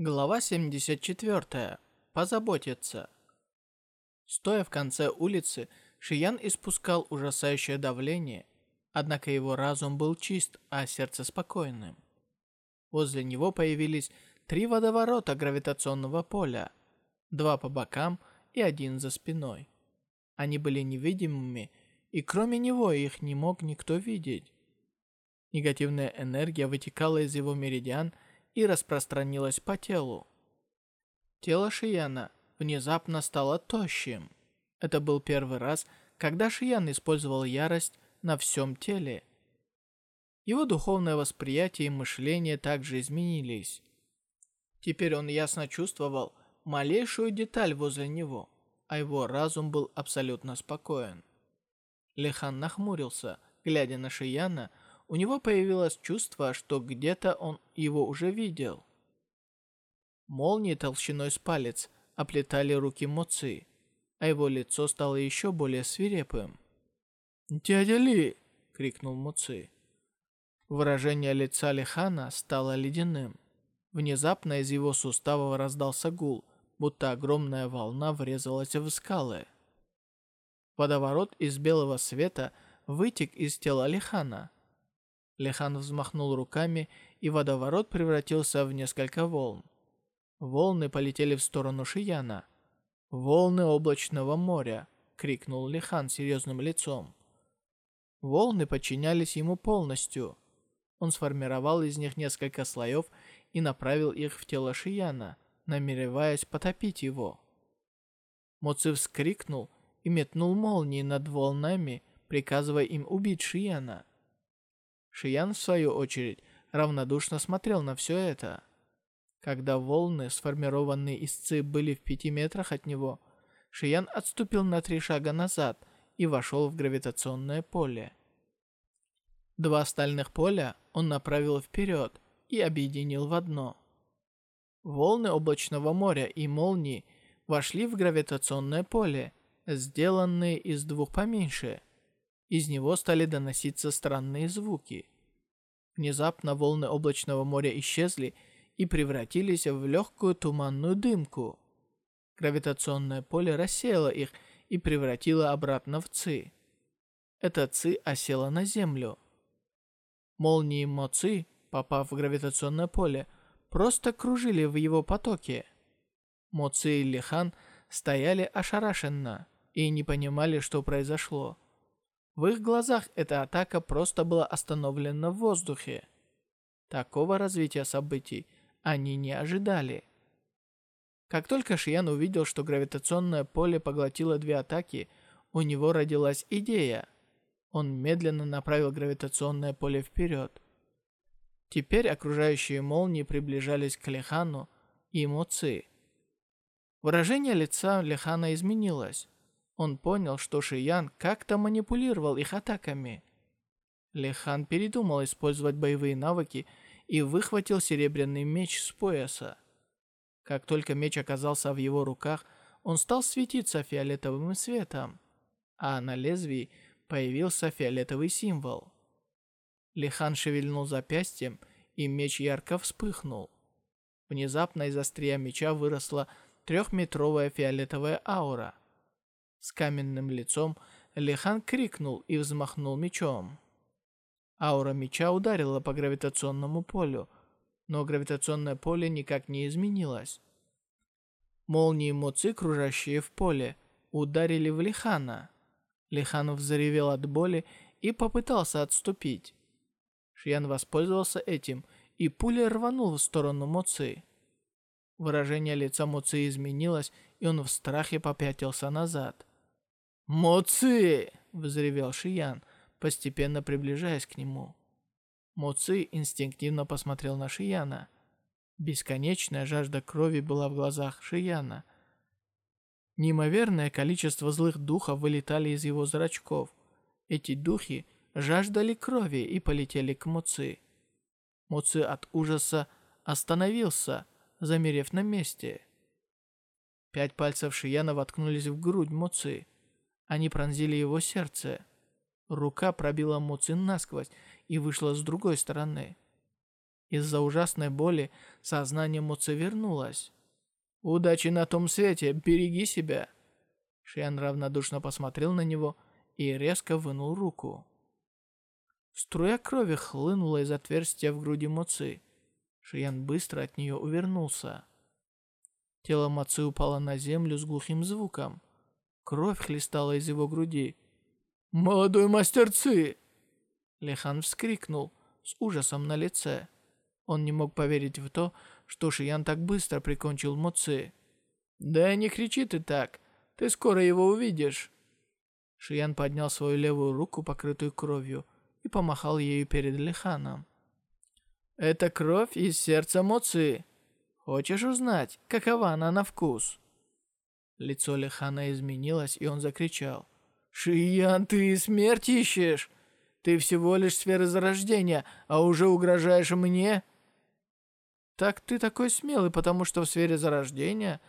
Глава 74. Позаботиться. Стоя в конце улицы, Шиян испускал ужасающее давление, однако его разум был чист, а сердце спокойным. Возле него появились три водоворота гравитационного поля, два по бокам и один за спиной. Они были невидимыми, и кроме него их не мог никто видеть. Негативная энергия вытекала из его меридиан распространилась по телу. Тело Шияна внезапно стало тощим. Это был первый раз, когда Шиян использовал ярость на всем теле. Его духовное восприятие и мышление также изменились. Теперь он ясно чувствовал малейшую деталь возле него, а его разум был абсолютно спокоен. Лехан нахмурился, глядя на Шияна, у него появилось чувство, что где-то он его уже видел. Молнии толщиной с палец оплетали руки Моци, а его лицо стало еще более свирепым. «Дядя Ли!» — крикнул Моци. Выражение лица Лихана стало ледяным. Внезапно из его суставов раздался гул, будто огромная волна врезалась в скалы. Водоворот из белого света вытек из тела Лихана, Лехан взмахнул руками, и водоворот превратился в несколько волн. Волны полетели в сторону Шияна. «Волны облачного моря!» — крикнул Лехан серьезным лицом. Волны подчинялись ему полностью. Он сформировал из них несколько слоев и направил их в тело Шияна, намереваясь потопить его. Моци вскрикнул и метнул молнии над волнами, приказывая им убить Шияна. Шиян, в свою очередь, равнодушно смотрел на все это. Когда волны, сформированные из ци, были в пяти метрах от него, Шиян отступил на три шага назад и вошел в гравитационное поле. Два стальных поля он направил вперед и объединил в одно. Волны облачного моря и молнии вошли в гравитационное поле, сделанные из двух поменьше – из него стали доноситься странные звуки. Внезапно волны облачного моря исчезли и превратились в легкую туманную дымку. Гравитационное поле рассеяло их и превратило обратно в ци. Эта ци осела на землю. Молнии Моци, попав в гравитационное поле, просто кружили в его потоке. Моци и Лихан стояли ошарашенно и не понимали, что произошло. В их глазах эта атака просто была остановлена в воздухе. Такого развития событий они не ожидали. Как только Шиян увидел, что гравитационное поле поглотило две атаки, у него родилась идея. Он медленно направил гравитационное поле вперед. Теперь окружающие молнии приближались к Лехану и Моци. Выражение лица Лехана изменилось. Он понял, что Шиян как-то манипулировал их атаками. Лехан передумал использовать боевые навыки и выхватил серебряный меч с пояса. Как только меч оказался в его руках, он стал светиться фиолетовым светом, а на лезвии появился фиолетовый символ. Лихан шевельнул запястьем, и меч ярко вспыхнул. Внезапно из острия меча выросла трехметровая фиолетовая аура. С каменным лицом Лихан крикнул и взмахнул мечом. Аура меча ударила по гравитационному полю, но гравитационное поле никак не изменилось. Молнии Моци, кружащие в поле, ударили в Лихана. Лихан взревел от боли и попытался отступить. Шиян воспользовался этим, и пуля рванул в сторону Моци. Выражение лица Моци изменилось, и он в страхе попятился назад. «Моци!» — взревел Шиян, постепенно приближаясь к нему. Моци инстинктивно посмотрел на Шияна. Бесконечная жажда крови была в глазах Шияна. Неимоверное количество злых духов вылетали из его зрачков. Эти духи жаждали крови и полетели к Моци. Моци от ужаса остановился, замерев на месте. Пять пальцев Шияна воткнулись в грудь Моци. Они пронзили его сердце. Рука пробила Муцин насквозь и вышла с другой стороны. Из-за ужасной боли сознание Муци вернулось. «Удачи на том свете, береги себя!» Шиян равнодушно посмотрел на него и резко вынул руку. Струя крови хлынула из отверстия в груди Муци. Шиян быстро от нее увернулся. Тело Муци упало на землю с глухим звуком. Кровь хлестала из его груди. «Молодой мастер Ци!» Лихан вскрикнул с ужасом на лице. Он не мог поверить в то, что Шиян так быстро прикончил Муци. «Да не кричи ты так, ты скоро его увидишь». Шиян поднял свою левую руку, покрытую кровью, и помахал ею перед Лиханом. «Это кровь из сердца Моци. Хочешь узнать, какова она на вкус?» Лицо Лихана изменилось, и он закричал. «Шиян, ты смерть ищешь? Ты всего лишь сфера зарождения, а уже угрожаешь мне?» «Так ты такой смелый, потому что в сфере зарождения?»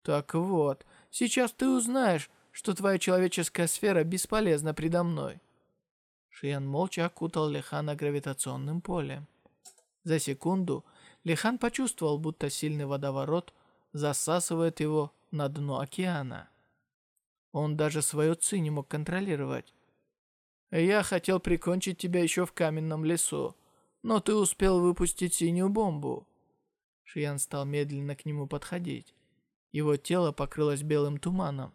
«Так вот, сейчас ты узнаешь, что твоя человеческая сфера бесполезна предо мной». Шиян молча окутал Лихана гравитационным полем. За секунду Лихан почувствовал, будто сильный водоворот засасывает его на дно океана. Он даже свою ци не мог контролировать. «Я хотел прикончить тебя еще в каменном лесу, но ты успел выпустить синюю бомбу». Шиян стал медленно к нему подходить. Его тело покрылось белым туманом.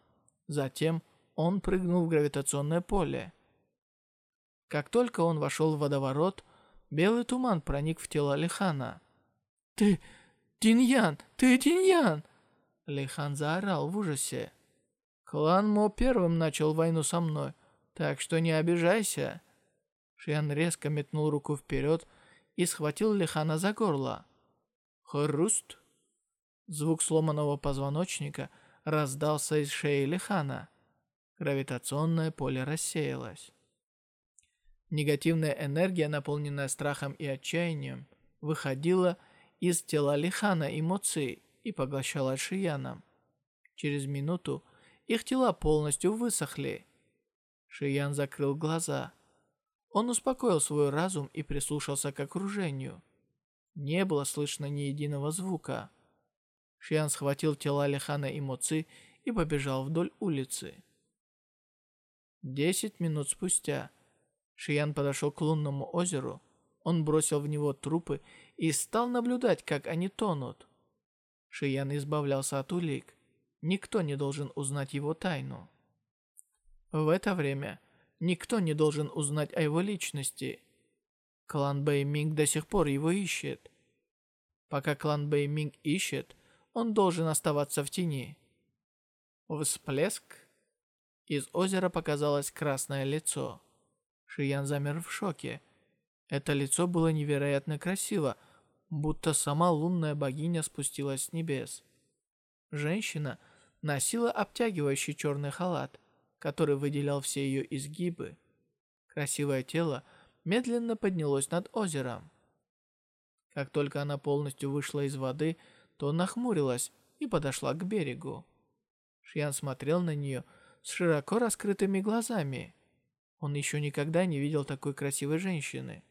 Затем он прыгнул в гравитационное поле. Как только он вошел в водоворот, белый туман проник в тело Лихана. «Ты... Диньян! Ты Диньян!» Лихан заорал в ужасе. «Клан Мо первым начал войну со мной, так что не обижайся». Шиан резко метнул руку вперед и схватил Лихана за горло. Хруст! Звук сломанного позвоночника раздался из шеи Лихана. Гравитационное поле рассеялось. Негативная энергия, наполненная страхом и отчаянием, выходила из тела Лихана и Моци и поглощала Шияна. Через минуту их тела полностью высохли. Шиян закрыл глаза. Он успокоил свой разум и прислушался к окружению. Не было слышно ни единого звука. Шиян схватил тела Лихана и Моци и побежал вдоль улицы. Десять минут спустя Шиян подошел к лунному озеру. Он бросил в него трупы и стал наблюдать, как они тонут. Шиян избавлялся от улик. Никто не должен узнать его тайну. В это время никто не должен узнать о его личности. Клан Бэйминг до сих пор его ищет. Пока клан Бэйминг ищет, он должен оставаться в тени. Всплеск. Из озера показалось красное лицо. Шиян замер в шоке. Это лицо было невероятно красиво, будто сама лунная богиня спустилась с небес. Женщина носила обтягивающий черный халат, который выделял все ее изгибы. Красивое тело медленно поднялось над озером. Как только она полностью вышла из воды, то нахмурилась и подошла к берегу. Шьян смотрел на нее с широко раскрытыми глазами. Он еще никогда не видел такой красивой женщины.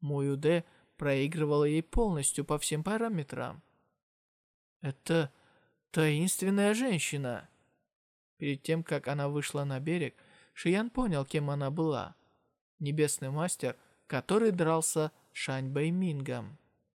Муюде проигрывала ей полностью по всем параметрам. Это таинственная женщина. Перед тем, как она вышла на берег, Шиян понял, кем она была. Небесный мастер, который дрался Шань Бэймингом.